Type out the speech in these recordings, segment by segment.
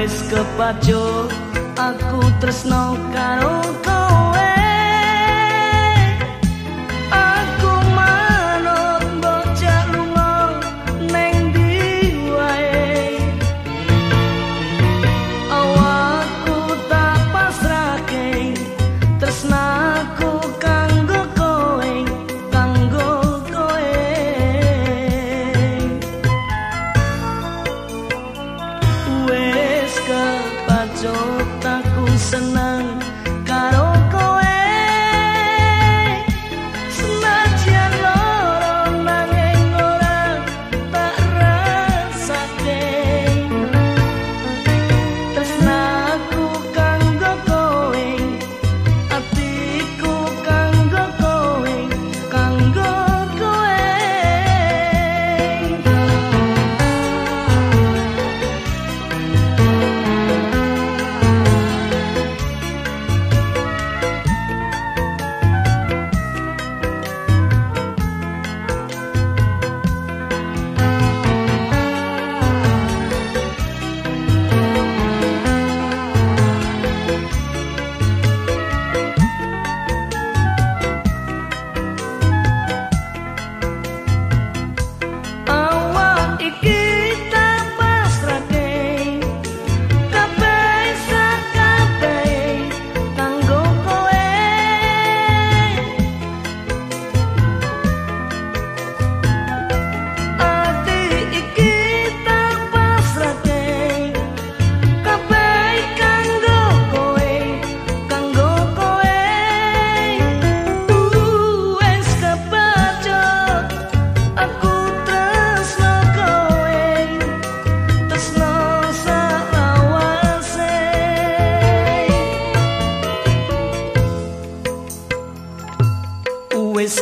wis kepacuk aku tresno karo kau. hidup aku senang.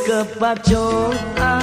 kepacoan